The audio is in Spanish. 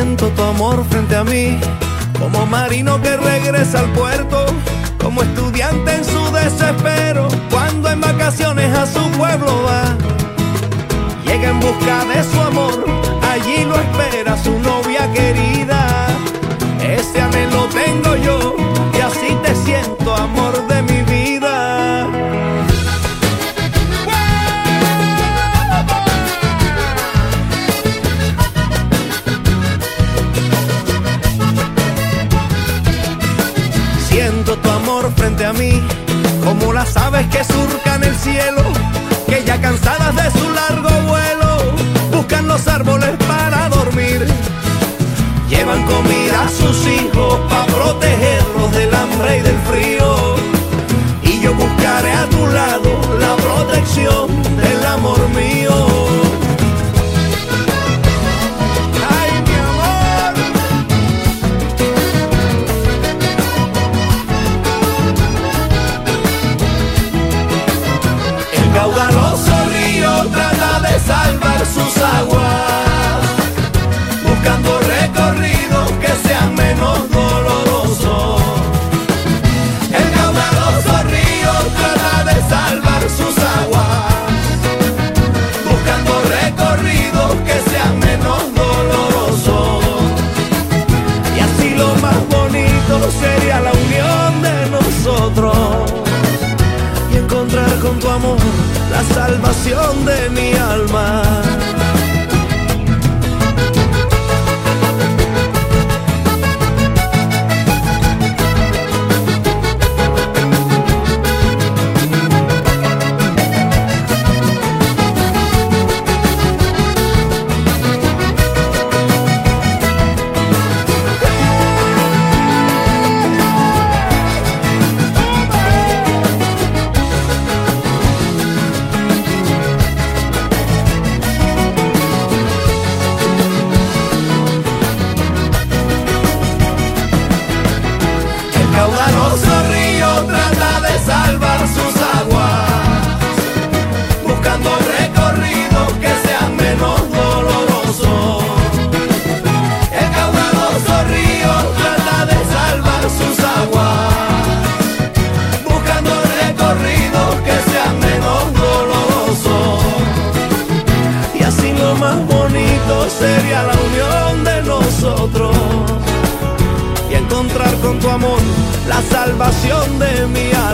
Siento tu amor frente a mí, como marino que regresa al puerto, como estudiante en su desespero, cuando en vacaciones a su pueblo va. Llega en busca de su las aves que surcan el cielo, que ya cansadas de su largo vuelo, buscan los árboles para dormir. Llevan comida a sus hijos para protegerlos del hambre y del frío. Y yo buscaré a tu lado la protección del amor mío. La salvación de mi alma. La unión de nosotros y encontrar con tu amor la salvación de mi alma.